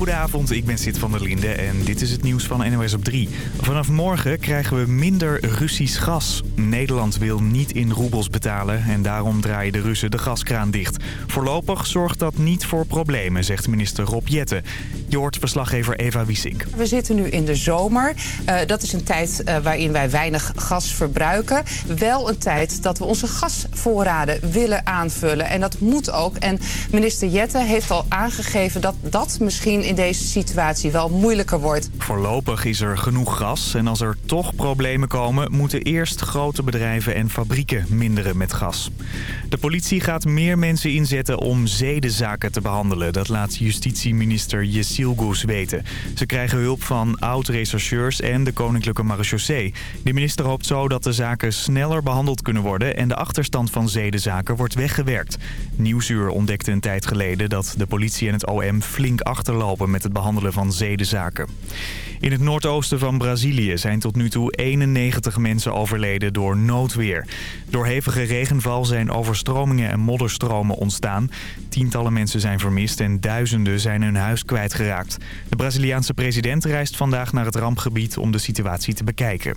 Goedenavond, ik ben Sid van der Linde en dit is het nieuws van NOS op 3. Vanaf morgen krijgen we minder Russisch gas. Nederland wil niet in roebels betalen en daarom draaien de Russen de gaskraan dicht. Voorlopig zorgt dat niet voor problemen, zegt minister Rob Jetten. Je hoort verslaggever Eva Wiesink. We zitten nu in de zomer. Uh, dat is een tijd uh, waarin wij weinig gas verbruiken. Wel een tijd dat we onze gasvoorraden willen aanvullen. En dat moet ook. En minister Jetten heeft al aangegeven dat dat misschien in deze situatie wel moeilijker wordt. Voorlopig is er genoeg gas. En als er toch problemen komen, moeten eerst grote bedrijven en fabrieken minderen met gas. De politie gaat meer mensen inzetten om zedenzaken te behandelen. Dat laat justitieminister Yesil Goes weten. Ze krijgen hulp van oud-rechercheurs en de Koninklijke Marechaussee. De minister hoopt zo dat de zaken sneller behandeld kunnen worden... en de achterstand van zedenzaken wordt weggewerkt. Nieuwsuur ontdekte een tijd geleden dat de politie en het OM flink achterlopen... met het behandelen van zedenzaken. In het noordoosten van Brazilië zijn tot nu toe 91 mensen overleden door noodweer. Door hevige regenval zijn overstromingen en modderstromen ontstaan. Tientallen mensen zijn vermist en duizenden zijn hun huis kwijtgeraakt. De Braziliaanse president reist vandaag naar het rampgebied om de situatie te bekijken.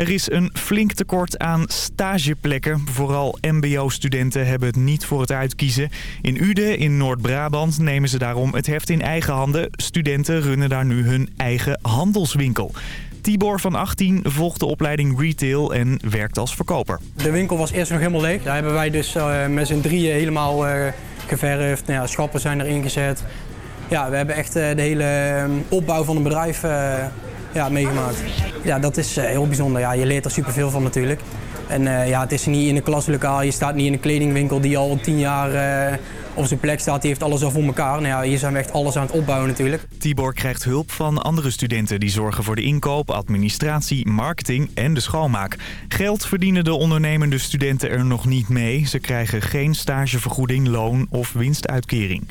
Er is een flink tekort aan stageplekken. Vooral mbo-studenten hebben het niet voor het uitkiezen. In Uden, in Noord-Brabant, nemen ze daarom het heft in eigen handen. Studenten runnen daar nu hun eigen handelswinkel. Tibor van 18 volgt de opleiding retail en werkt als verkoper. De winkel was eerst nog helemaal leeg. Daar hebben wij dus uh, met z'n drieën helemaal uh, geverfd. Nou ja, schappen zijn erin gezet. Ja, we hebben echt uh, de hele opbouw van een bedrijf ja, meegemaakt. Ja, dat is uh, heel bijzonder. Ja, je leert er superveel van natuurlijk. En uh, ja, het is niet in een klaslokaal, je staat niet in een kledingwinkel die al tien jaar uh, op zijn plek staat. Die heeft alles al voor elkaar. Nou ja, hier zijn we echt alles aan het opbouwen natuurlijk. Tibor krijgt hulp van andere studenten die zorgen voor de inkoop, administratie, marketing en de schoonmaak. Geld verdienen de ondernemende studenten er nog niet mee. Ze krijgen geen stagevergoeding, loon of winstuitkering.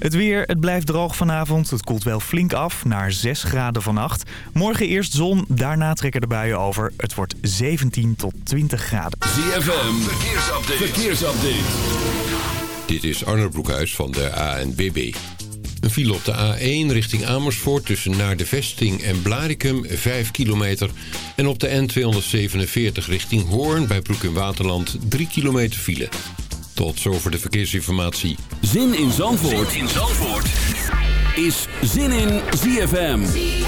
Het weer, het blijft droog vanavond. Het koelt wel flink af naar 6 graden vannacht. Morgen eerst zon, daarna trekken de buien over. Het wordt 17 tot 20 graden. ZFM, verkeersupdate. verkeersupdate. Dit is Arne Broekhuis van de ANBB. Een file op de A1 richting Amersfoort tussen naar de vesting en Blarikum 5 kilometer. En op de N247 richting Hoorn bij Broek in Waterland 3 kilometer file. Tot zover de verkeersinformatie. Zin in Zandvoort, zin in Zandvoort. is Zin in ZFM. ZFM.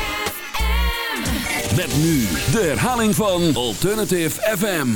Met nu de herhaling van Alternative FM.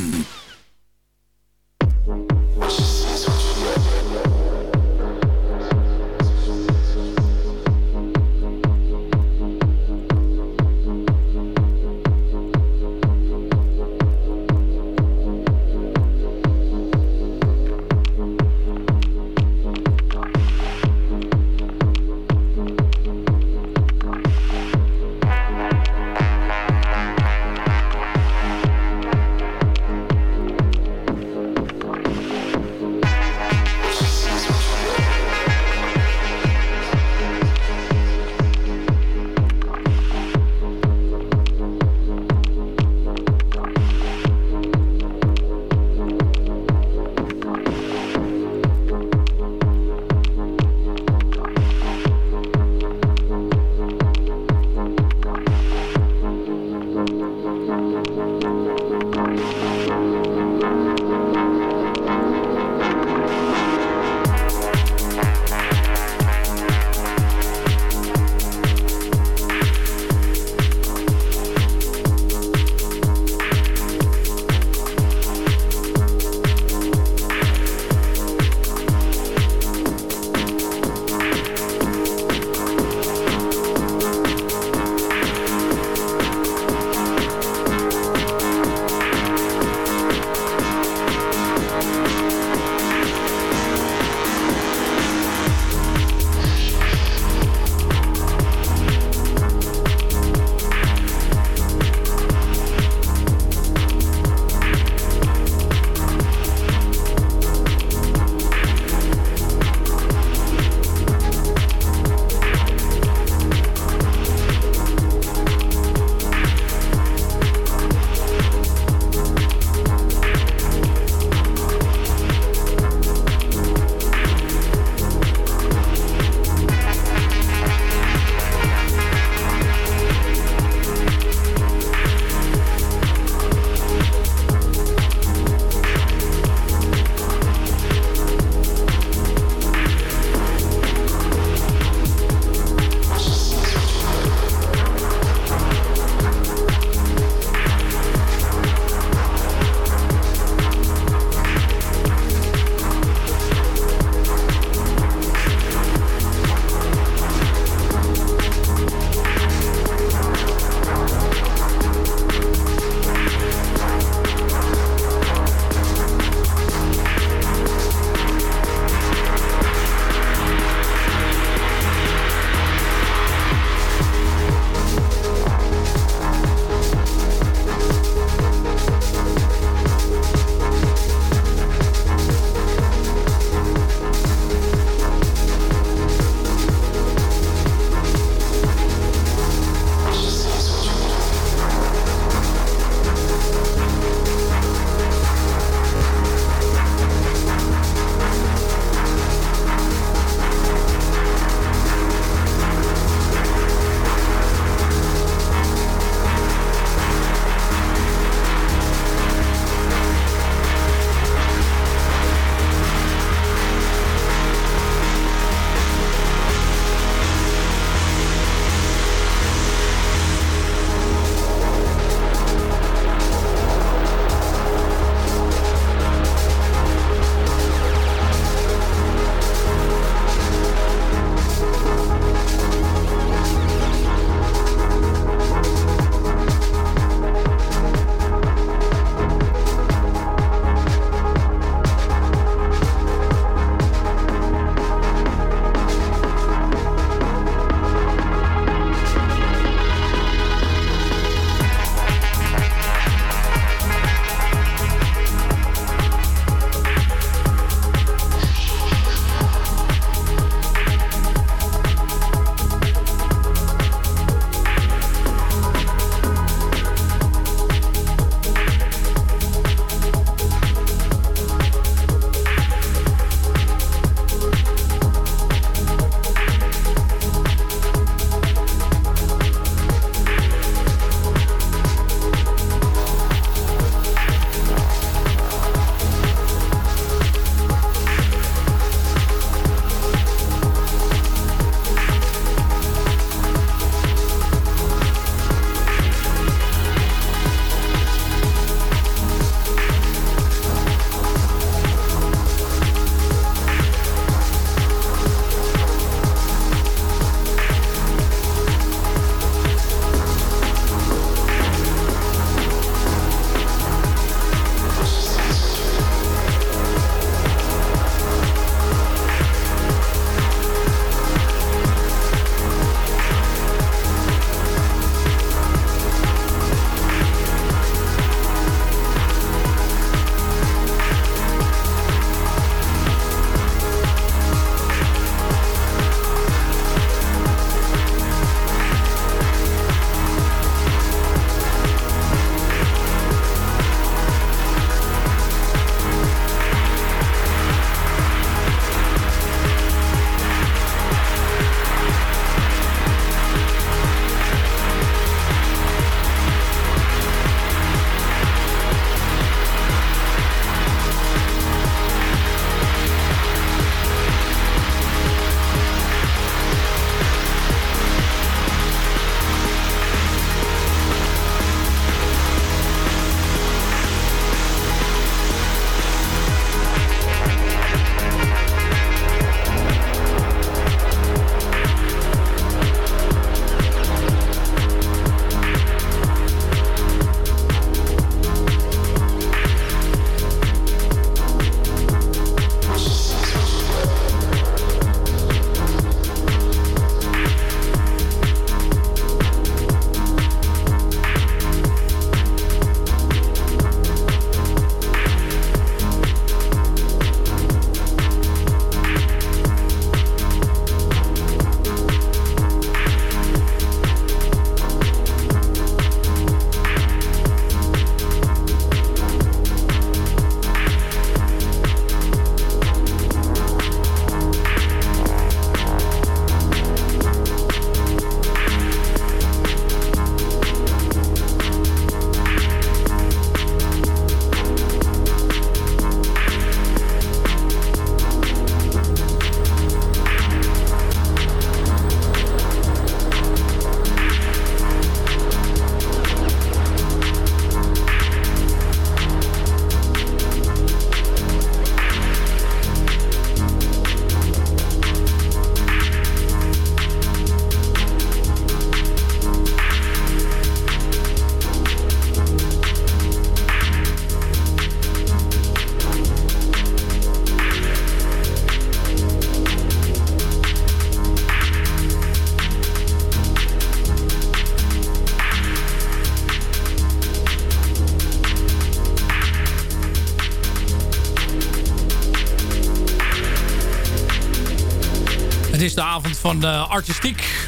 Van Artistiek.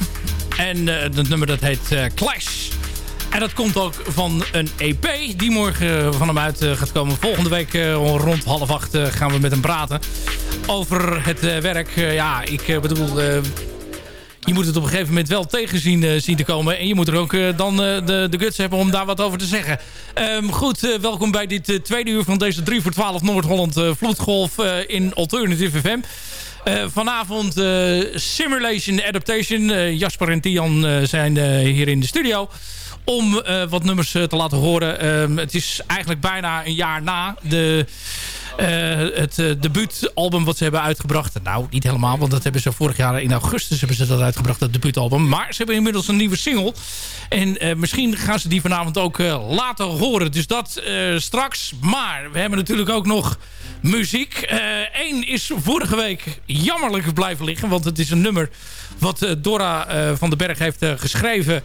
En het nummer dat heet Clash. En dat komt ook van een EP die morgen van hem uit gaat komen. Volgende week rond half acht gaan we met hem praten. Over het werk. ja, ik bedoel je moet het op een gegeven moment wel tegenzien uh, zien te komen. En je moet er ook dan de, de guts hebben om daar wat over te zeggen. Um, goed, welkom bij dit tweede uur van deze 3 voor 12 Noord-Holland Vloedgolf in Alternative FM. Vanavond Simulation Adaptation. Jasper en Tian zijn hier in de studio om wat nummers te laten horen. Ehm, het is eigenlijk bijna een jaar na de het uh, debuutalbum wat ze hebben uitgebracht. Nou, niet helemaal, want dat hebben ze vorig jaar in augustus hebben ze dat uitgebracht, dat debuutalbum. Maar ze hebben inmiddels een nieuwe single. En uh, misschien gaan ze die vanavond ook laten horen. Dus dat straks. Maar we hebben natuurlijk ook nog muziek. Eén is vorige week jammerlijk blijven liggen. Want het is een nummer wat Dora van den Berg heeft geschreven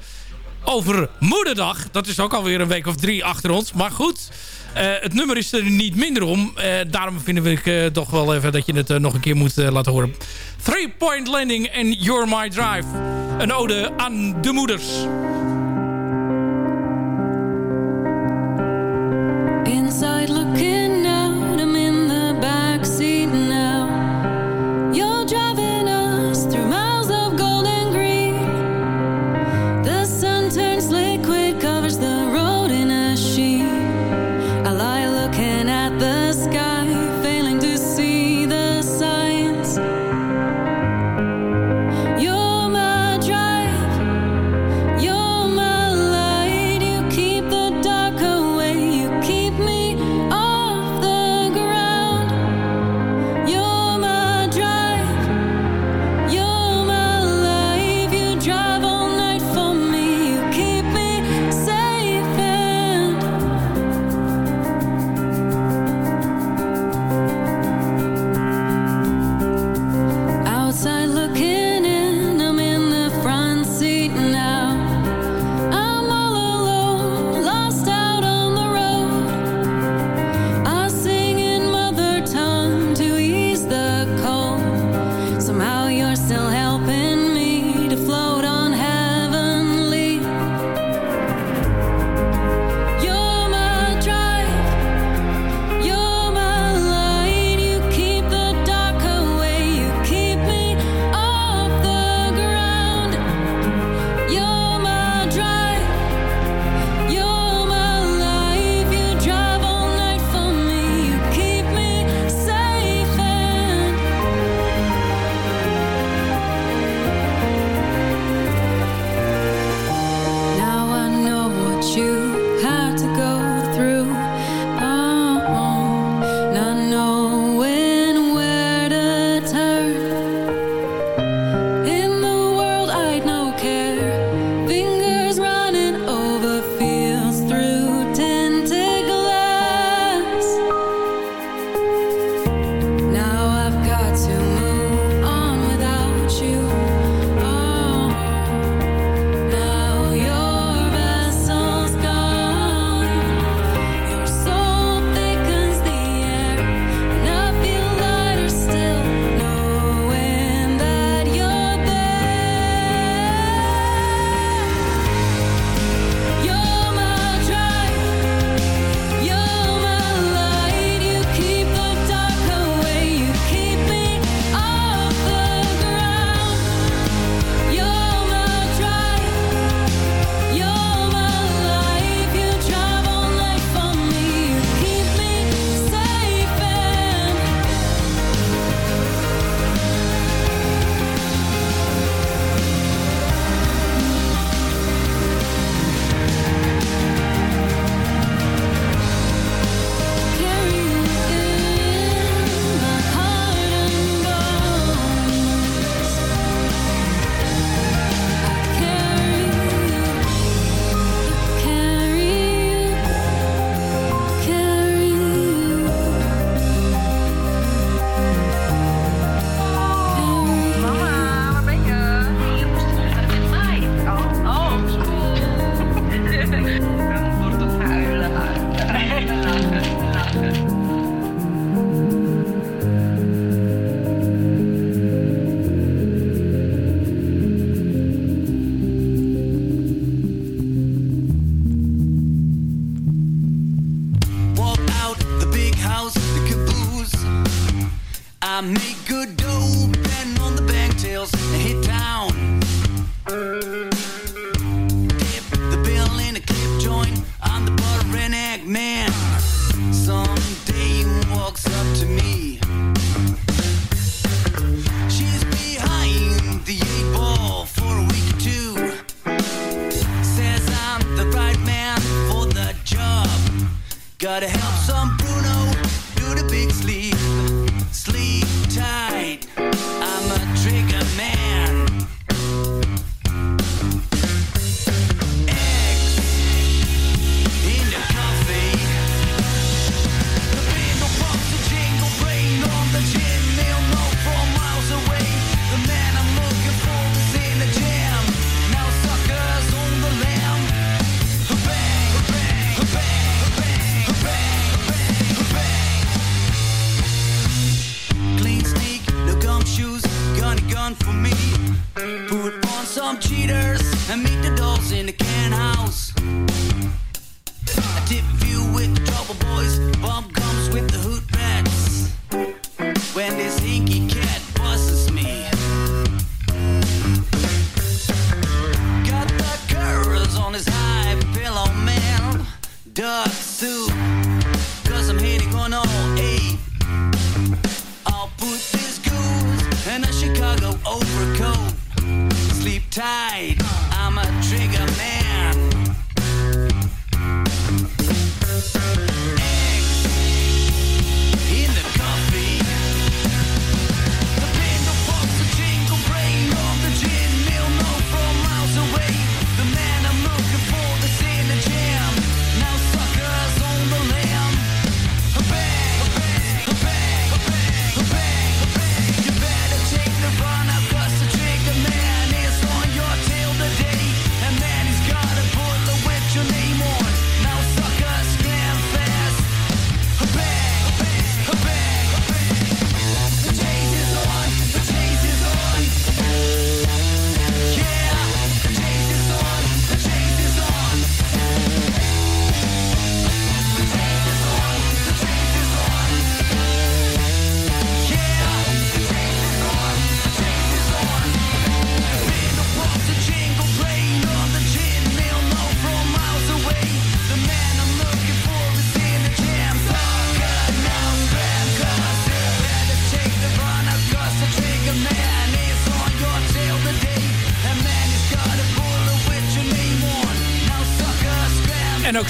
over Moederdag. Dat is ook alweer een week of drie achter ons. Maar goed... Uh, het nummer is er niet minder om. Uh, daarom vinden we uh, toch wel even dat je het nog een keer moet laten horen. Three Point Landing en You're My Drive. Een ode aan de moeders.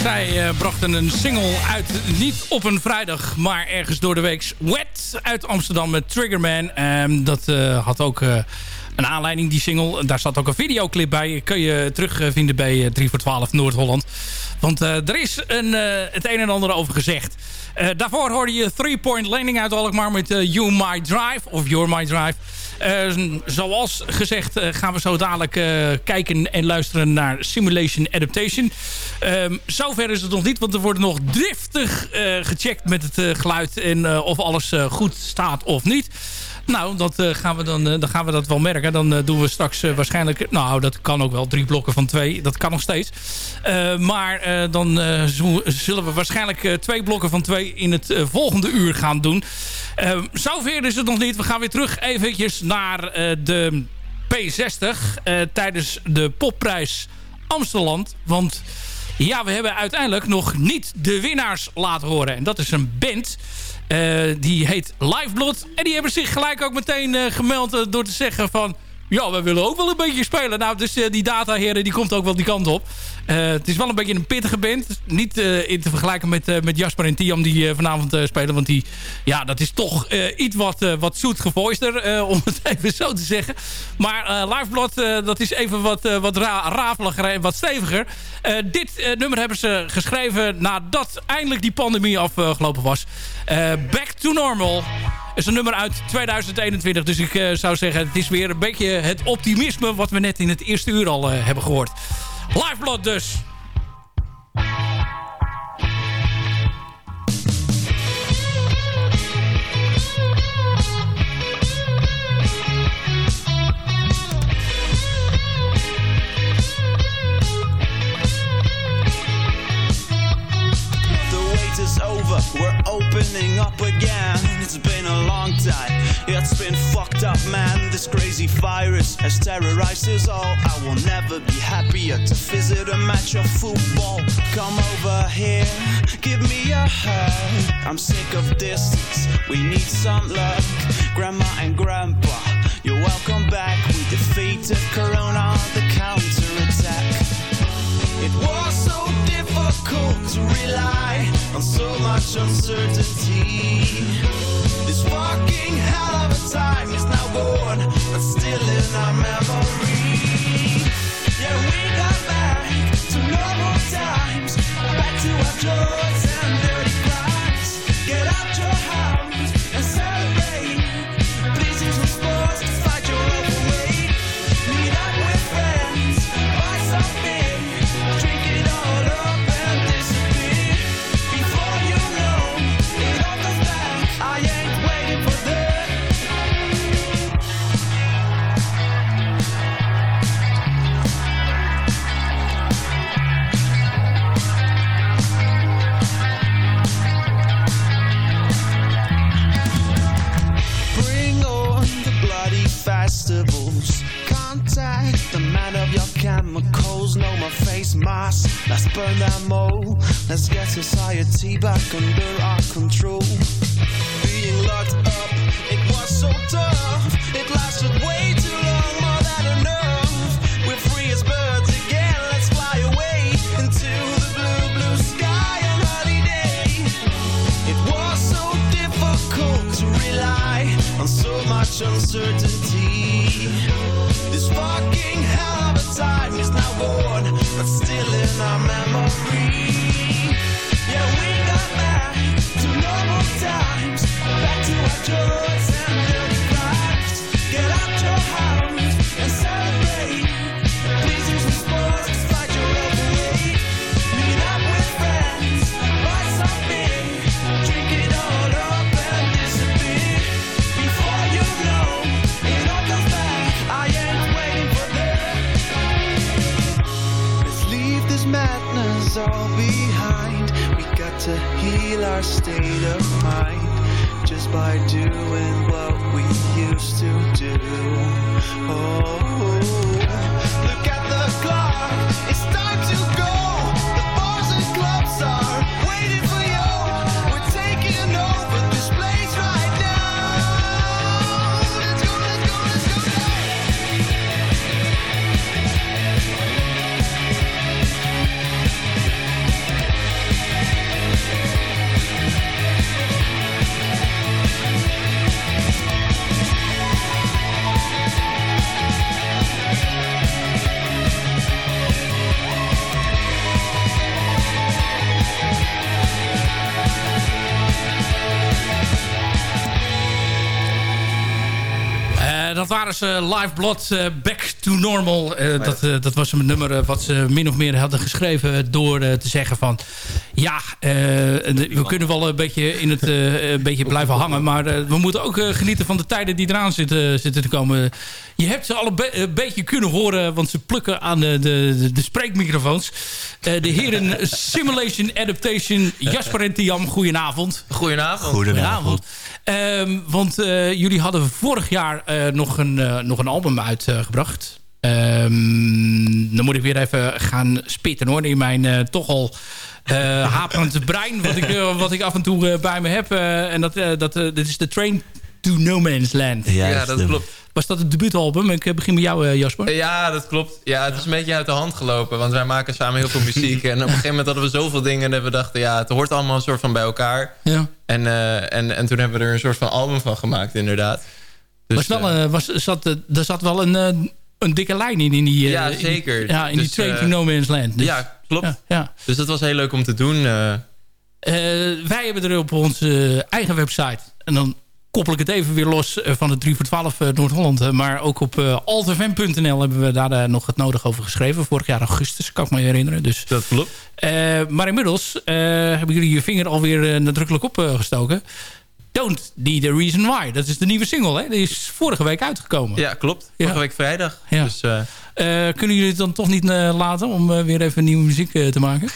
Zij eh, brachten een single uit, niet op een vrijdag, maar ergens door de week. Wet uit Amsterdam met Triggerman. Ehm, dat eh, had ook eh, een aanleiding, die single. Daar zat ook een videoclip bij. Kun je terugvinden bij 3 voor 12 Noord-Holland. Want eh, er is een, eh, het een en ander over gezegd. Eh, daarvoor hoorde je Three Point Landing uit Alkmaar met You My Drive. Of Your My Drive. Zoals gezegd gaan we zo dadelijk kijken en luisteren naar Simulation Adaptation. Ehm, zover is het nog niet, want er wordt nog driftig gecheckt met het geluid en of alles goed staat of niet. Nou, dat, eh, gaan we dan, eh, dan gaan we dat wel merken. Dan eh, doen we straks waarschijnlijk... Nou, dat kan ook wel. Drie blokken van twee. Dat kan nog steeds. Maar dan zullen we waarschijnlijk twee blokken van twee... in het volgende uur gaan doen. Zover is het nog niet. We gaan weer terug eventjes naar de P60. eh, tijdens de popprijs Amsterdam. Want... Ja, we hebben uiteindelijk nog niet de winnaars laten horen. En dat is een band. Eh, die heet Lifeblood. En die hebben zich gelijk ook meteen eh, gemeld eh, door te zeggen van... Ja, we willen ook wel een beetje spelen. Nou, dus eh, die dataheren die komt ook wel die kant op. Eh, het is wel een beetje een pittige band. Niet eh, in te vergelijken met, met Jasper en Tiam die vanavond spelen. Want die, ja, dat is toch iets wat, wat zoet gevoister. om het even zo te zeggen. Maar Lifeblood, dat is even wat, wat ra rafeliger en wat steviger. Dit nummer hebben ze geschreven nadat eindelijk die pandemie afgelopen was. Back to Normal is een nummer uit 2021. Dus ik eh, zou zeggen, het is weer een beetje het optimisme... wat we net in het eerste uur al eh, hebben gehoord. Lifeblood dus. Opening up again. Long time, It's been fucked up, man. This crazy virus has terrorized us all. I will never be happier to visit a match of football. Come over here, give me a hug. I'm sick of distance, we need some luck. Grandma and grandpa, you're welcome back. We defeated Corona on the counterattack. It was so difficult to rely on so much uncertainty. This fucking hell of a time is now gone, but still in our memory. Yeah, we got back to normal times, back to our joys and dirty man of your chemicals. No more face masks. Let's burn them all. Let's get society back under our control. Being locked up, it was so tough. It lasted way too long, more than enough. We're free as birds again. Let's fly away into the blue, blue sky and holiday. It was so difficult to rely on so much uncertainty. our memories. Our state of mind just by doing what we used to do. Oh, dat waren ze Live Blood eh, Back to Normal. Eh, dat, eh, dat was een nummer wat ze min of meer hadden geschreven door te zeggen van... Ja, eh, we kunnen wel een beetje in het eh, een beetje blijven hangen. Maar we moeten ook genieten van de tijden die eraan zitten, zitten te komen. Je hebt ze al een, be- een beetje kunnen horen, want ze plukken aan de, de, de, de spreekmicrofoons. Eh, de heren Simulation Adaptation, Jasper en Tiam, goedenavond. Goedenavond. Goedenavond. Ehm, want eh, jullie hadden vorig jaar eh, nog, een, eh, nog een album uitgebracht. Ehm, dan moet ik weer even gaan spitten hoor. In mijn eh, toch al eh haperend brein. Wat ik, wat ik af en toe bij me heb. Eh, en dat, eh, dat dit is de Train to No Man's Land. Ja, dat klopt. Was dat het debuutalbum? Ik begin met jou eh, Jasper. Ja, dat klopt. Ja, het is een beetje uit de hand gelopen. Want wij maken samen heel veel muziek. En op een gegeven moment hadden we zoveel dingen... dat we dachten, ja, het hoort allemaal een soort van bij elkaar. Ja. En, eh, en, en toen hebben we er een soort van album van gemaakt, inderdaad. Dus, was wel, eh, eh, was, zat, eh, er zat wel een, een dikke lijn in. in die, Ja, in die- zeker. ja, in die Dus, eh, No Man's Land. Dus- ja, klopt. Ja, ja. Dus dat was heel leuk om te doen. wij hebben er op onze eigen website. En dan koppel ik het even weer los van de 3 voor 12 eh, Noord-Holland. Maar ook op uh, altfm.nl hebben we daar nog het nodig over geschreven. Vorig jaar augustus, kan ik me herinneren. Dus, dat klopt. Maar inmiddels hebben jullie je vinger alweer nadrukkelijk opgestoken. Don't Need a Reason Why. Dat is de nieuwe single, hè? Die is vorige week uitgekomen. Ja, klopt. Vorige Ja. week vrijdag. Ja. Dus, eh, Eh, kunnen jullie het dan toch niet eh, laten om weer even nieuwe muziek eh, te maken?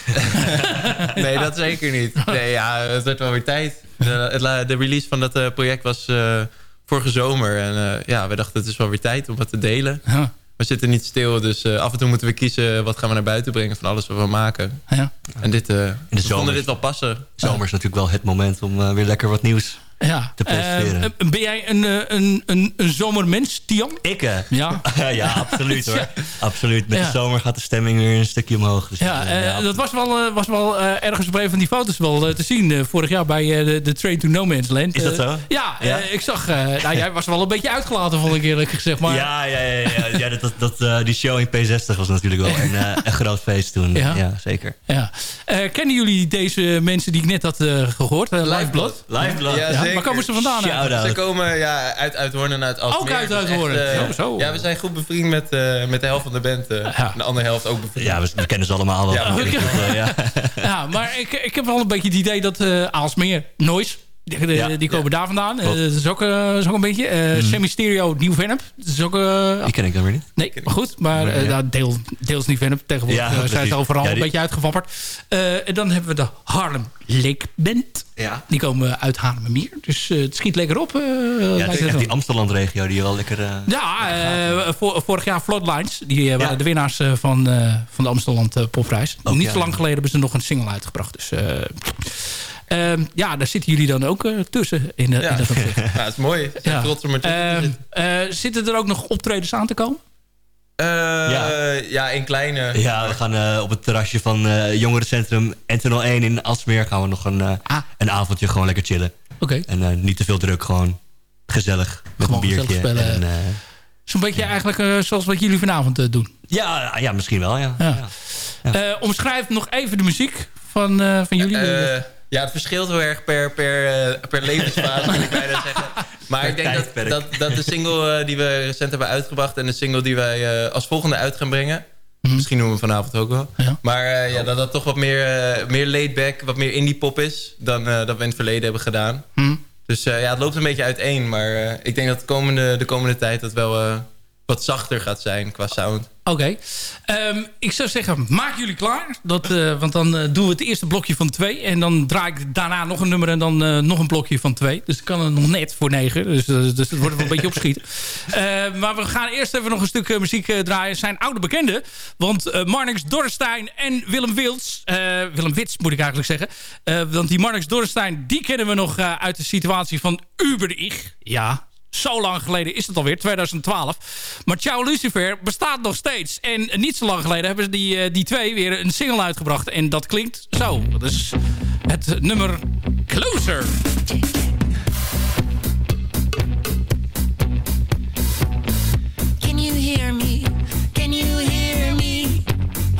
nee, dat zeker niet. Nee, ja, het werd wel weer tijd. De, de release van dat eh, project was eh, vorige zomer. En eh, ja, we dachten het is wel weer tijd om wat te delen. Ja. We zitten niet stil, dus eh, af en toe moeten we kiezen... wat gaan we naar buiten brengen van alles wat we maken. Ja. En dit, eh we zomer. vonden dit wel passen. Zomer is natuurlijk wel het moment om eh, weer lekker wat nieuws Ja. te presenteren. Eh, ben jij een, eh, een, een, een zomermens, Tian? ik, hè? Ja. ja, absoluut hoor. Ja. Absoluut. Met Ja. de zomer gaat de stemming weer een stukje omhoog. Dus, Ja, eh, eh, dat was wel, eh, was wel eh, ergens op een van die foto's wel eh, te zien. eh, vorig jaar bij eh, de, de Train to No Man's Land. Is dat Eh, zo? ja, Ja? eh, ik zag... eh, nou, jij was wel een beetje uitgelaten, vond ik eerlijk gezegd. Maar, Ja, ja, ja, ja, ja dat, dat, eh, die show in P60 was natuurlijk wel een, eh, een groot feest toen. Ja? Ja, zeker. Ja. Eh, kennen jullie deze mensen die ik net had eh, gehoord? Uh, Lifeblood? Lifeblood. Ja, Ja, zeker. waar komen ze vandaan? Ze komen ja, uit Uithoorn en uit Alsmeer. Ook uit Dus Uithoorn. echt, eh. Ja, we zijn goed bevriend met, eh, met de helft van de band. eh, Ja. En de andere helft ook bevriend. Ja, we, we kennen ze allemaal wel. Ja, ja. Ja, maar ik, ik heb wel een beetje het idee dat eh Aalsmeer, Noise... Die, die- Ja. die komen daar vandaan. Eh, dat is ook, eh, is ook een beetje. eh Semi-stereo Nieuw-Vennep. Dat is ook... Die ken ik dan weer niet. Nee, maar goed. Maar Nee, eh, ja. deel, deels niet Venom. Tegenwoordig Ja, zijn ze overal Ja, die- een beetje uitgevapperd. Eh, en dan hebben we de Harlem Lake Band. Ja. Die komen uit Haarlemmermeer. Dus eh, het schiet lekker op. eh, Ja, het is echt die Amsterdam-regio die wel lekker... eh, Ja, eh, vor- vorig jaar Floodlines. Die waren de winnaars eh, van, eh, van de Amsterdam Popprijs. Ook, Niet ja. zo lang geleden hebben ze nog een single uitgebracht. Dus eh, ehm, ja, daar zitten jullie dan ook eh, tussen. In, eh, Ja. in dat opzicht. Ja, het is mooi. Ja. trots om er Ehm, zitten. eh, zitten er ook nog optredens aan te komen? Eh, Ja. ja. in kleine. Ja, we gaan eh, op het terrasje van eh Jongerencentrum N201 in Alsmeer... gaan we nog een, eh, Ah. een avondje gewoon lekker chillen. Oké. En eh, niet te veel druk, gewoon gezellig. Met Gewoon een biertje. spelen. Eh, Zo'n beetje eigenlijk eh, zoals wat jullie vanavond eh, doen. ja, ja, misschien wel, ja. Ja. Ja. Eh, omschrijf nog even de muziek van, eh, van jullie. Ja, het verschilt heel erg per, per, eh, per levensfase, wil ik bijna zeggen. Maar Per ik denk dat, dat, dat de single eh, die we recent hebben uitgebracht... en de single die wij eh, als volgende uit gaan brengen... misschien doen we vanavond ook wel. Mhm. Ja. Maar ja, dat dat toch wat meer, meer laid back, wat meer indie pop is... dan dat we in het verleden hebben gedaan. Hm. Dus ja, het loopt een beetje uiteen. Maar ik denk dat de komende, de komende tijd dat wel wat zachter gaat zijn qua sound. Oké. Ehm, ik zou zeggen, maak jullie klaar. Dat, eh, want dan eh, doen we het eerste blokje van twee. En dan draai ik daarna nog een nummer en dan eh, nog een blokje van twee. Dus ik kan het nog net voor negen. Dus, dus het wordt wel een beetje opschieten. Maar we gaan eerst even nog een stuk muziek draaien. Zijn oude bekenden. Want Marnix Dorrestein en Willem Wils... Willem Wits moet ik eigenlijk zeggen. Want die Marnix Dorrestein, die kennen we nog uit de situatie van Uber. Ja, zo lang geleden is het alweer, 2012. Maar Ciao Lucifer bestaat nog steeds. En niet zo lang geleden hebben ze die, eh, die twee weer een single uitgebracht. En dat klinkt zo. Dat is het nummer Closer. Can you hear me? Can you hear me?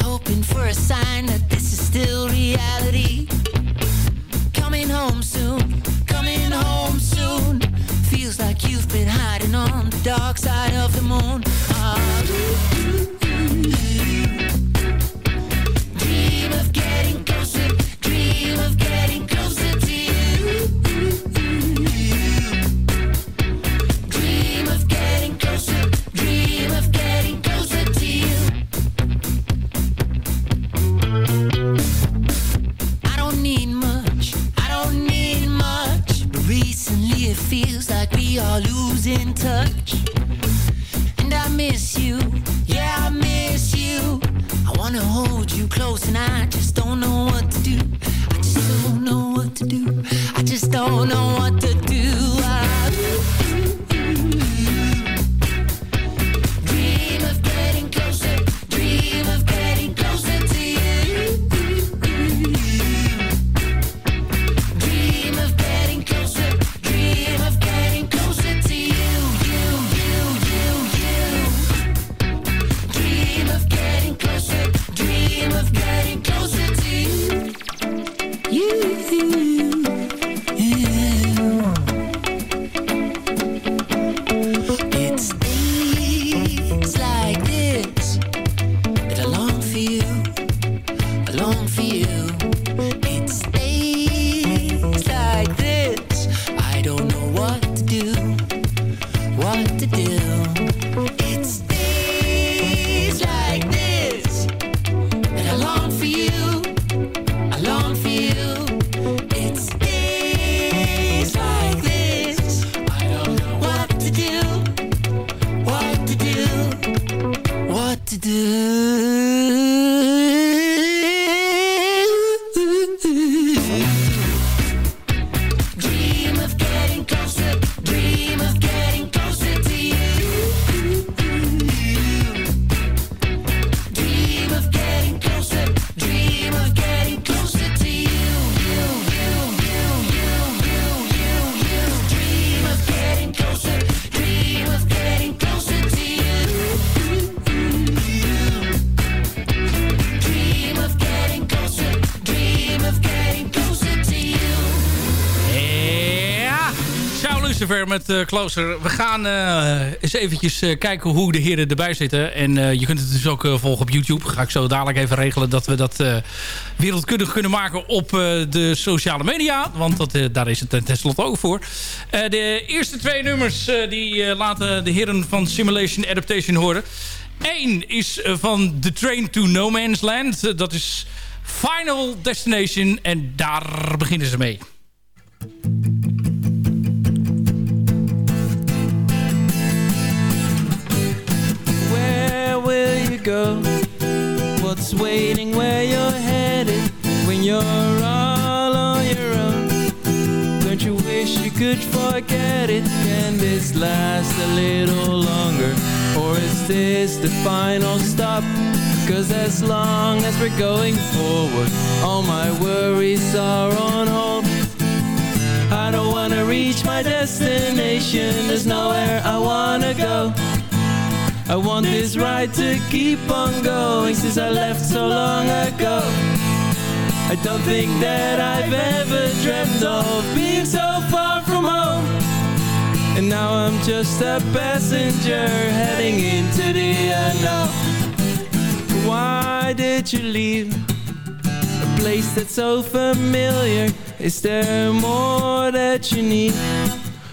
Hoping for a sign that this is still reality. Coming home soon, coming home soon. Feels like you've been hiding on the dark side of the moon. Like we are losing touch. And I miss you, yeah, I miss you. I wanna hold you close and I just don't know what to do. I just don't know what to do. I just don't know what to do. Lucifer met eh, Closer. We gaan eh, eens eventjes eh, kijken hoe de heren erbij zitten. En eh, je kunt het dus ook eh, volgen op YouTube. Ga ik zo dadelijk even regelen dat we dat eh, wereldkundig kunnen maken op eh, de sociale media. Want dat, eh, daar is het ten tenslotte ook voor. Eh, de eerste twee nummers eh, die eh, laten de heren van Simulation Adaptation horen. Eén is eh, van The Train to No Man's Land. Eh, dat is Final Destination. En daar beginnen ze mee. Go? What's waiting where you're headed when you're all on your own? Don't you wish you could forget it? Can this last a little longer? Or is this the final stop? Cause as long as we're going forward, all my worries are on hold. I don't wanna reach my destination, there's nowhere I wanna go. I want this ride to keep on going since I left so long ago. I don't think that I've ever dreamt of being so far from home. And now I'm just a passenger heading into the unknown. Why did you leave a place that's so familiar? Is there more that you need?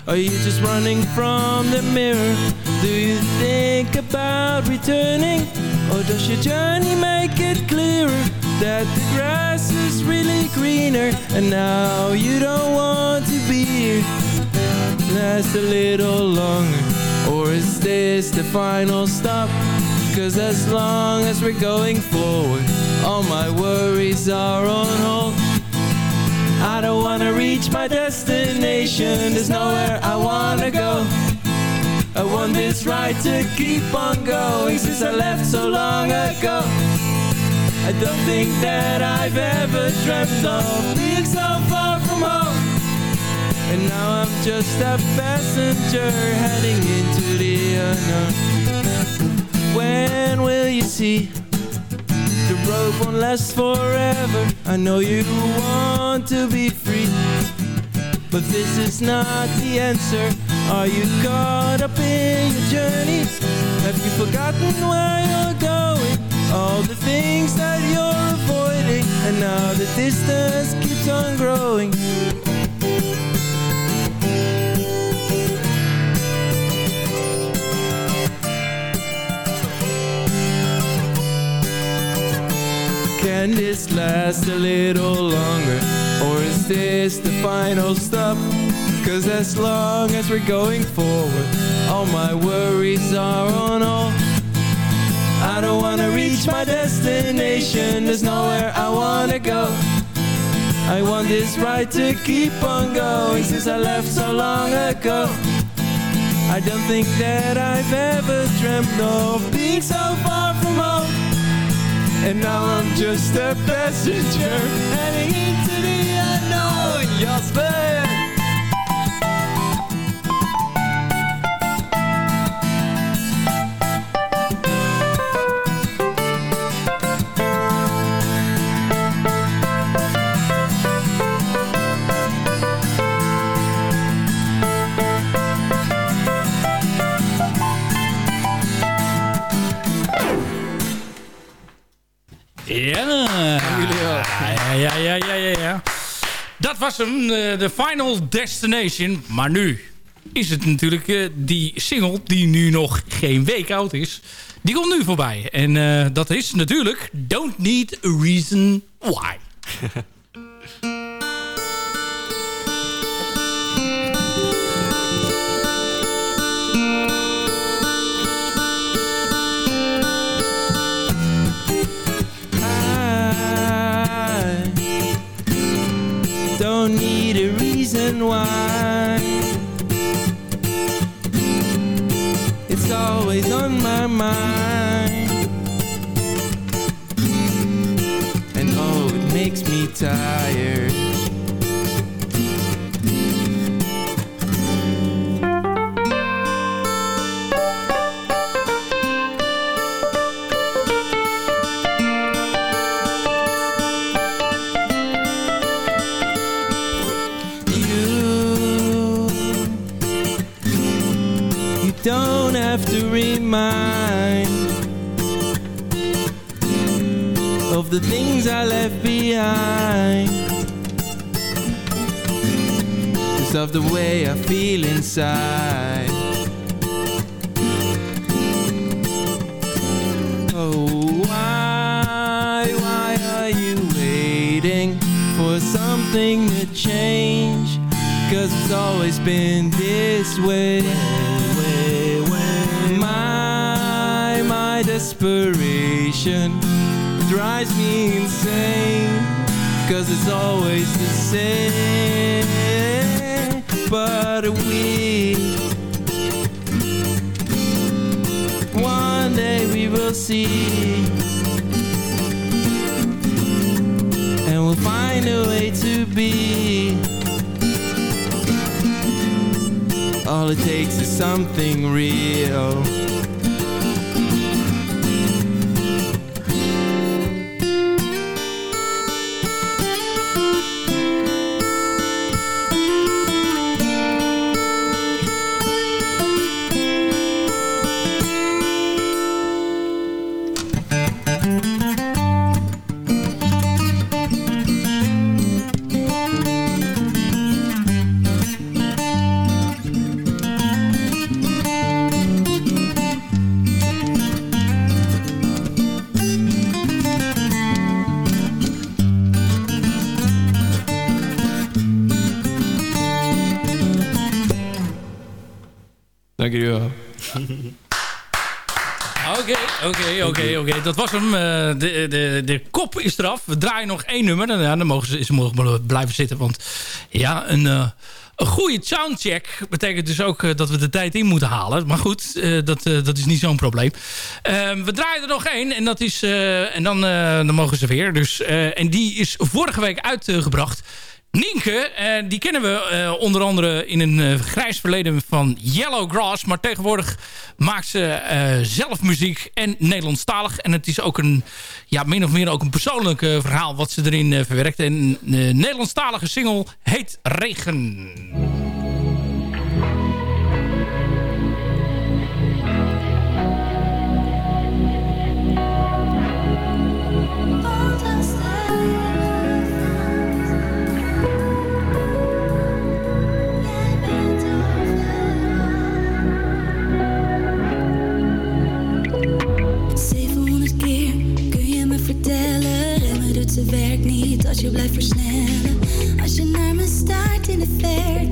Are you just running from the mirror? Do you think about returning? Or does your journey make it clearer that the grass is really greener and now you don't want to be here? Last a little longer, or is this the final stop? Cause as long as we're going forward, all my worries are on hold. I don't wanna reach my destination There's nowhere I wanna go I want this ride to keep on going Since I left so long ago. I don't think that I've ever dreamt of Being so far from home. And now I'm just a passenger Heading into the unknown. When will you see the road won't last forever? I know you want to be free But this is not the answer Are you caught up in your journey? Have you forgotten where you're going? All the things that you're avoiding And now the distance keeps on growing Can this last a little longer? Or is this the final stop? Cause as long as we're going forward All my worries are on hold. I don't wanna reach my destination There's nowhere I wanna go. I want this ride to keep on going Since I left so long ago. I don't think that I've ever dreamt of Being so far from home. And now I'm just a passenger Heading into the unknown Ja, ja, ja, ja, ja. Dat was hem, eh, de Final Destination. Maar nu is het natuurlijk eh, die single die nu nog geen week oud is. Die komt nu voorbij. En eh, dat is natuurlijk Don't Need a Reason Why. and. It's always on my mind. And oh, it makes me tired. Remind of the things I left behind. Just of the way I feel inside. Oh, why, why are you waiting for something to change? Cause it's always been this way. My desperation drives me insane. Cause it's always the same. But we, one day we will see. And we'll find a way to be. All it takes is something real. Eh, de, de, de kop is eraf. We draaien nog één nummer. En ja, dan mogen ze, ze mogen blijven zitten. Want ja, een, eh, een goede soundcheck betekent dus ook eh, dat we de tijd in moeten halen. Maar goed, dat, dat is niet zo'n probleem. Ehm, we draaien er nog één. En, dat is, en dan, dan mogen ze weer. Dus, en die is vorige week uitgebracht. Nienke, eh, die kennen we eh, onder andere in een eh, grijs verleden van Yellow Grass. Maar tegenwoordig maakt ze zelf muziek en Nederlandstalig. En het is ook een, ja, min of meer ook een persoonlijk verhaal wat ze erin verwerkt. En de Nederlandstalige single heet Regen. Je blijft versnellen Als je naar me staart in de verte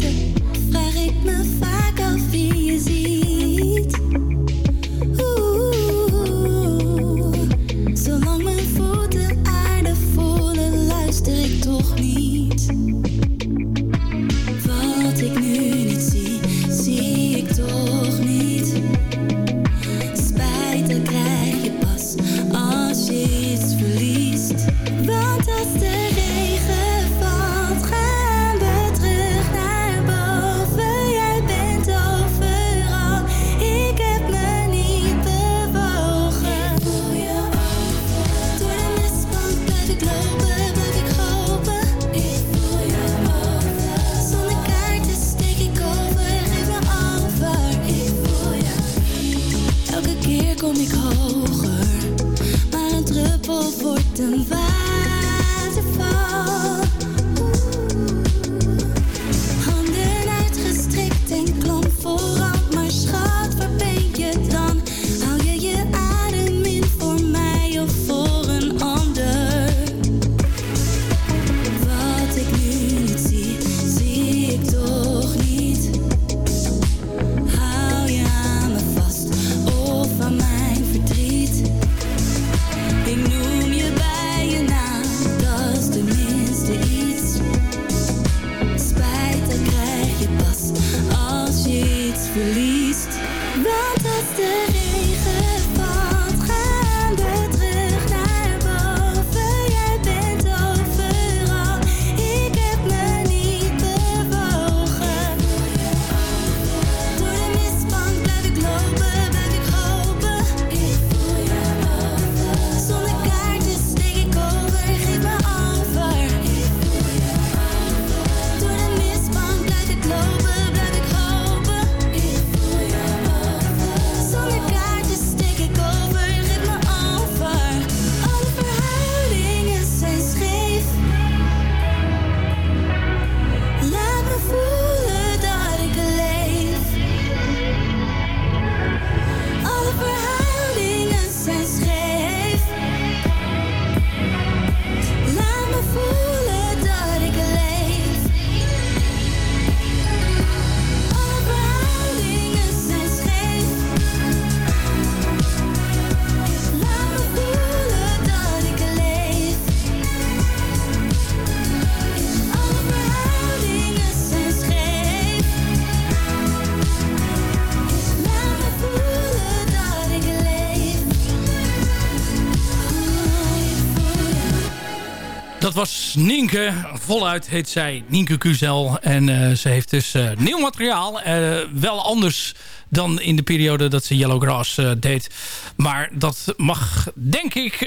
was Nienke. Voluit heet zij Nienke Kuzel. En eh, ze heeft dus eh, nieuw materiaal. Eh, wel anders dan in de periode dat ze Yellowgrass eh, deed. Maar dat mag, denk ik,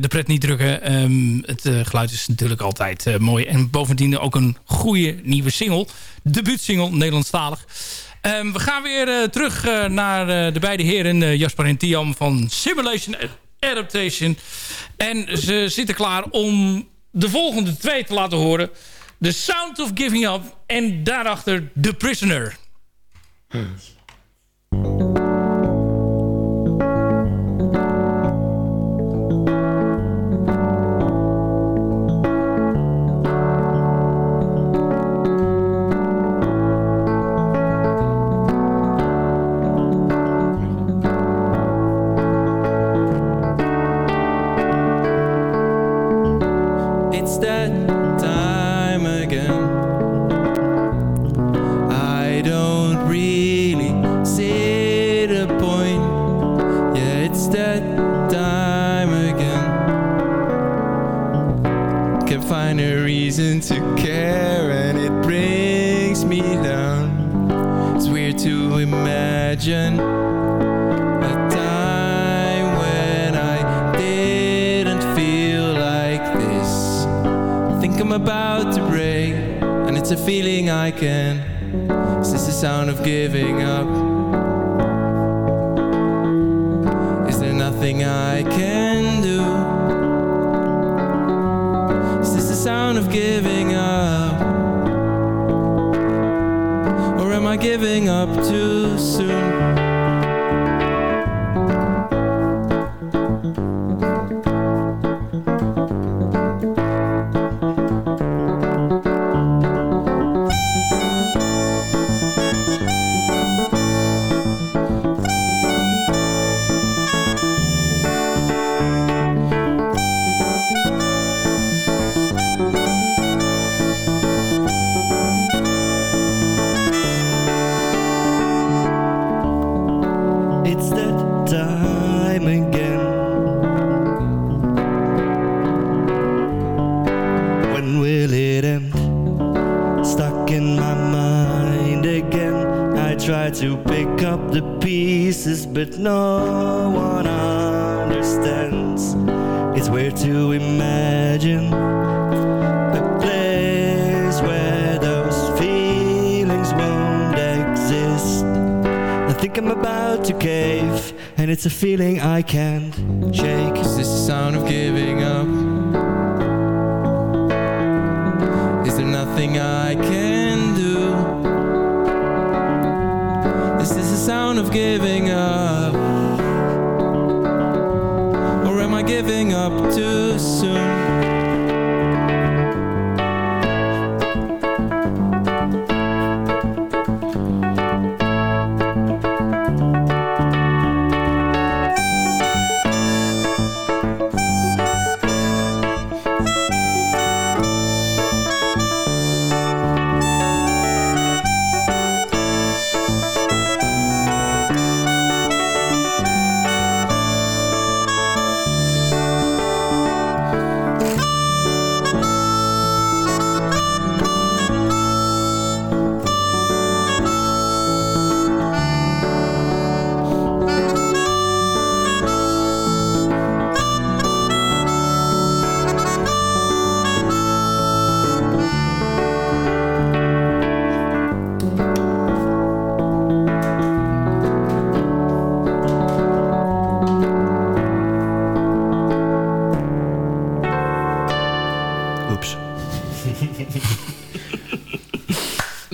de pret niet drukken. Ehm, het geluid is natuurlijk altijd mooi. En bovendien ook een goede nieuwe single. Debuutsingle, Nederlandstalig. Ehm, we gaan weer terug naar de beide heren Jasper en Tiam van Simulation Adaptation. En ze zitten klaar om de volgende twee te laten horen. The Sound of Giving Up en daarachter The Prisoner. It's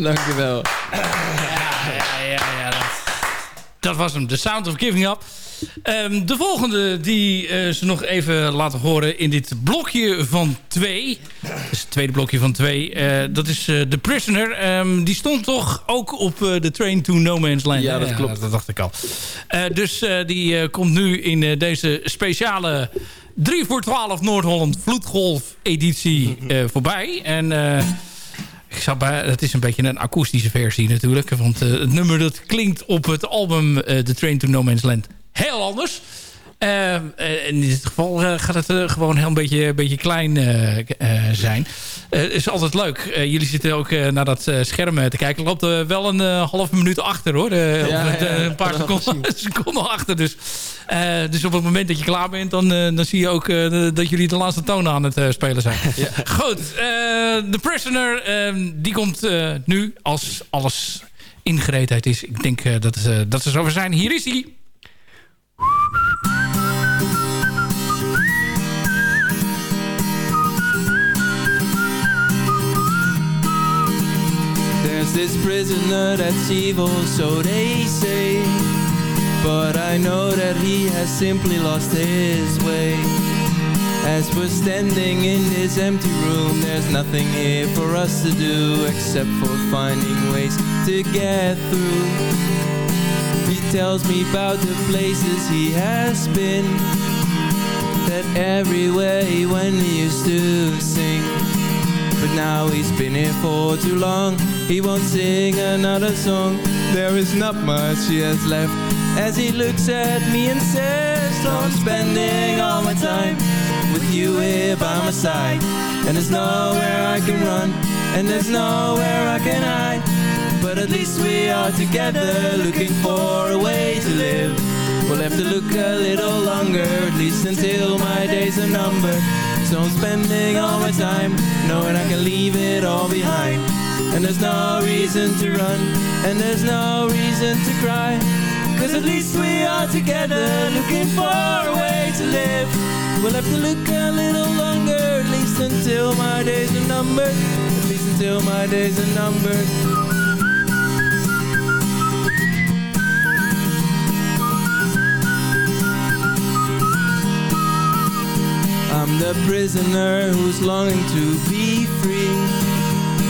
Dankjewel. Ja, ja, ja. Dat, dat was hem. The Sound of Giving Up. Ehm, de volgende die eh, ze nog even laten horen in dit blokje van twee. Dus het tweede blokje van twee. eh, dat is eh, The Prisoner. Ehm, die stond toch ook op eh, de Train to No Man's Land. Ja, dat klopt. dat dacht ik al. Eh, dus eh, die eh, komt nu in eh, deze speciale 3 voor 12 Noord-Holland Vloedgolf editie eh, voorbij. En... ik zou bij, het is een beetje een akoestische versie natuurlijk. Want eh, het nummer dat klinkt op het album eh, The Train to No Man's Land heel anders. Eh, eh, in dit geval eh, gaat het gewoon heel een beetje, een beetje klein zijn. Het is altijd leuk. Jullie zitten ook naar dat scherm te kijken. Loopt er wel een halve minuut achter hoor. Ja, of, ja, ja. een paar seconden, seconden achter. Dus, dus op het moment dat je klaar bent, dan, dan zie je ook dat jullie de laatste toon aan het spelen zijn. Goed, The Prisoner, eh, die komt nu als alles in gereedheid is. Ik denk dat, dat ze zover zijn. Hier is hij. This prisoner that's evil, so they say. But I know that he has simply lost his way. As we're standing in this empty room, there's nothing here for us to do except for finding ways to get through. He tells me about the places he has been, that everywhere he went he used to sing. But now he's been here for too long He won't sing another song. There is not much he has left. As he looks at me and says I'm spending all my time With you here by my side And there's nowhere I can run And there's nowhere I can hide But at least we are together Looking for a way to live. We'll have to look a little longer At least until my days are numbered. So I'm spending all my time Knowing I can leave it all behind And there's no reason to run And there's no reason to cry. Cause at least we are together Looking for a way to live. We'll have to look a little longer At least until my days are numbered At least until my days are numbered I'm the prisoner who's longing to be free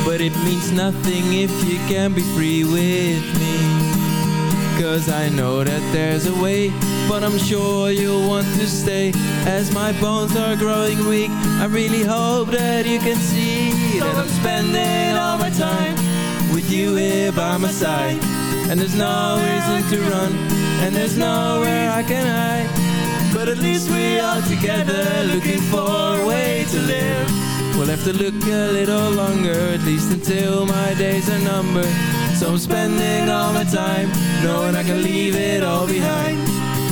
But it means nothing if you can't be free with me. Cause I know that there's a way But I'm sure you'll want to stay. As my bones are growing weak I really hope that you can see That I'm spending all my time With you here by my side. And there's no reason to run And there's nowhere I can hide. But at least we are together looking for a way to live We'll have to look a little longer, at least until my days are numbered. So I'm spending all my time knowing I can leave it all behind.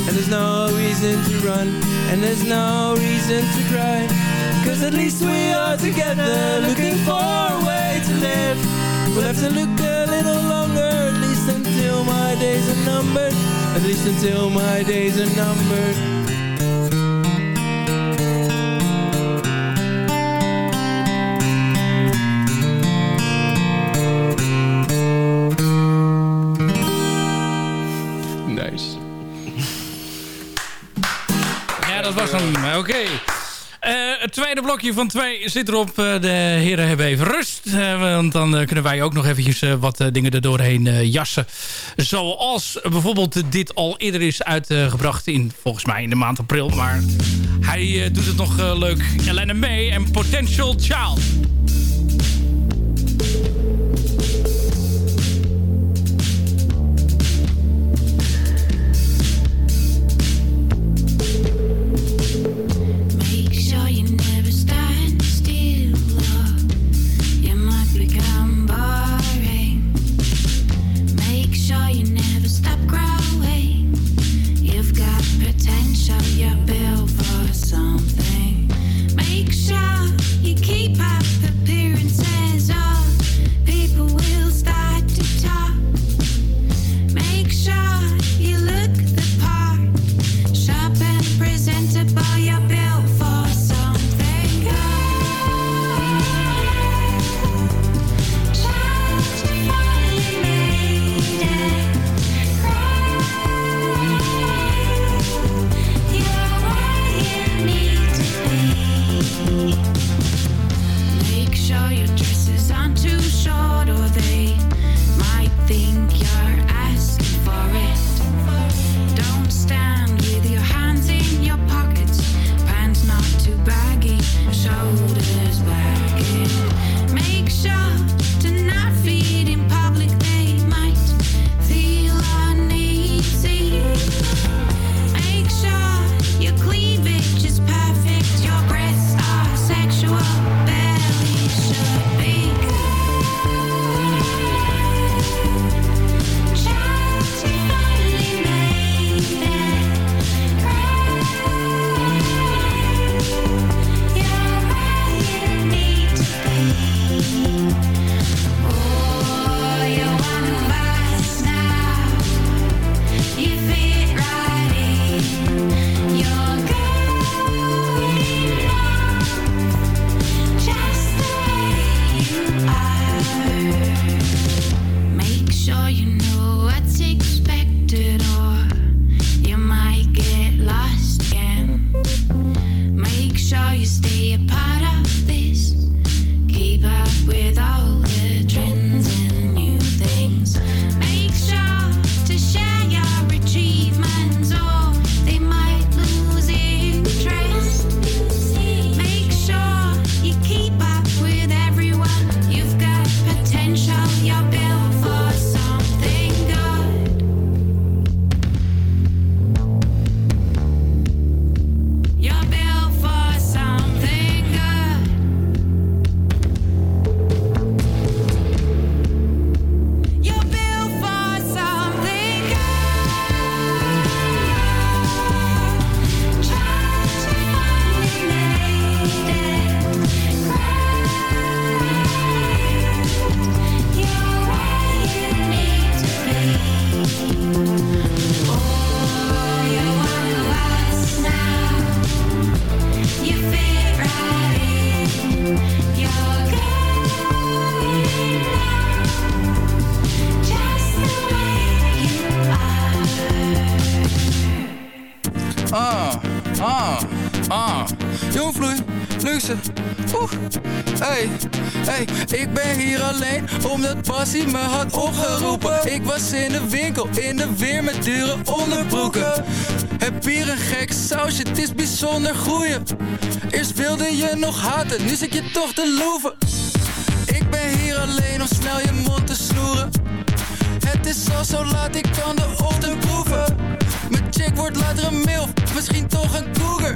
And there's no reason to run, and there's no reason to cry Cause at least we are together looking for a way to live. We'll have to look a little longer, at least until my days are numbered. At least until my days are numbered Oké. Eh, het tweede blokje van twee zit erop. Eh, de heren hebben even rust. Eh, want dan kunnen wij ook nog eventjes wat dingen er doorheen jassen. Zoals bijvoorbeeld dit al eerder is uitgebracht in, volgens mij in de maand april. Maar hij doet het nog leuk. Elena May en Potential Child. out. Hey, ik ben hier alleen omdat passie me had opgeroepen. Ik was in de winkel, in de weer met dure onderbroeken. Heb hier een gek sausje, het is bijzonder groeien. Eerst wilde je nog haten, nu zit je toch te loeven. Ik ben hier alleen om snel je mond te snoeren. Het is al zo laat, ik kan de ochtend proeven. Mijn chick wordt later een milf, misschien toch een cougar.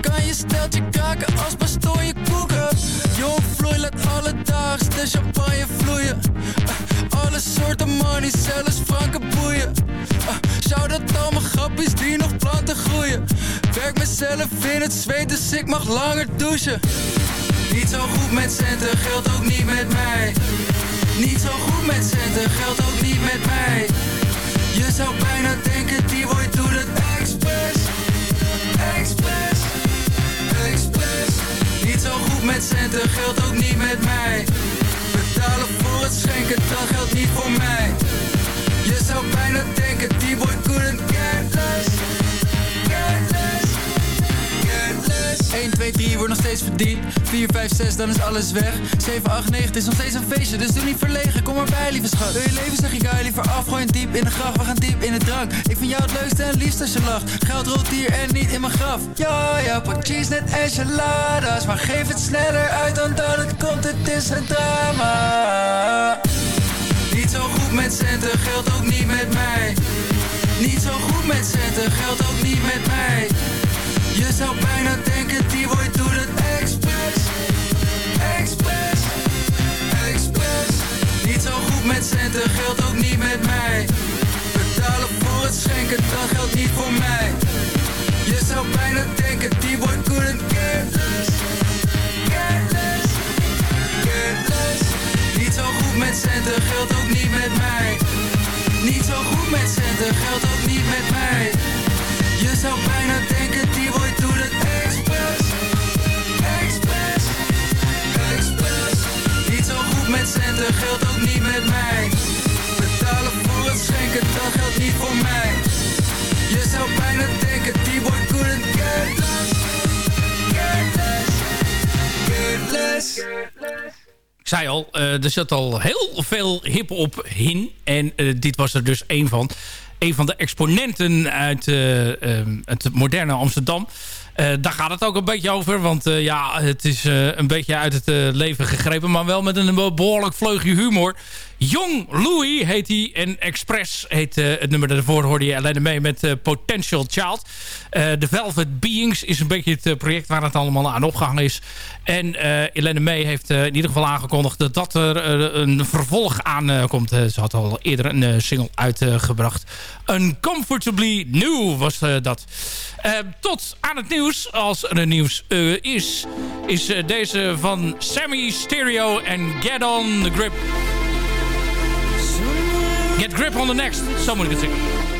Kan je steltje kraken als pastoor je de champagne vloeien. Uh, alle soorten money, zelfs franke boeien. Uh, out al mijn grappies die nog planten groeien. Werk mezelf in het zweet, dus ik mag langer douchen. Niet zo goed met centen, geldt ook niet met mij. Niet zo goed met centen, geldt ook niet met mij. Je zou bijna denken, die boy doet het expres. Expres, expres. Met centen, geldt ook niet met mij. Betalen voor het schenken, dat geldt niet voor mij. Je zou bijna denken, die boy couldn't get less. 1, 2, 3 wordt nog steeds verdiend. 4, 5, 6, dan is alles weg. 7, 8, 9, het is nog steeds een feestje Dus doe niet verlegen, kom erbij lieve schat. Wil je leven zeg ik je liever afgooien diep in de graf We gaan diep in de drank. Ik vind jou het leukste en liefst als je lacht. Geld rolt hier en niet in mijn graf. Ja, ja, pak cheese net enchiladas. Maar geef het sneller uit dan dat het komt Het is een drama. Niet zo goed met centen, geldt ook niet met mij. Niet zo goed met centen, geldt ook niet met mij zou bijna denken, die boy doet het expres Expres, expres Niet zo goed met centen, geldt ook niet met mij. Betalen voor het schenken, dat geldt niet voor mij. Je zou bijna denken, die boy couldn't get less Get less, get less Niet zo goed met centen, geldt ook niet met mij. Niet zo goed met centen, geldt ook niet met mij. Je zou bijna denken, die centen, geldt ook niet met mij Betalen voor het schenken, dat geldt niet voor mij Je zou bijna denken, die boy couldn't get less Get less, get less Ik zei al, eh, er zat al heel veel hip-hop in. En eh, dit was er dus één van. Een van de exponenten uit eh, het moderne Amsterdam. Eh, daar gaat het ook een beetje over. Want eh, ja, het is eh, een beetje uit het leven gegrepen. Maar wel met een behoorlijk vleugje humor. Jong Louis heet hij. En Express heet eh, het nummer. Daarvoor hoorde je alleen mee met eh, Potential Child. Eh The Velvet Beings is een beetje het project waar het allemaal aan opgehangen is. En Elene May heeft in ieder geval aangekondigd dat, dat er een vervolg aan komt. Ze had al eerder een single uitgebracht. Uncomfortably New was dat. Tot aan het nieuws, als er een nieuws is, is deze van Sammy Stereo en Get On The Grip. Get Grip On The Next, zo moet ik het.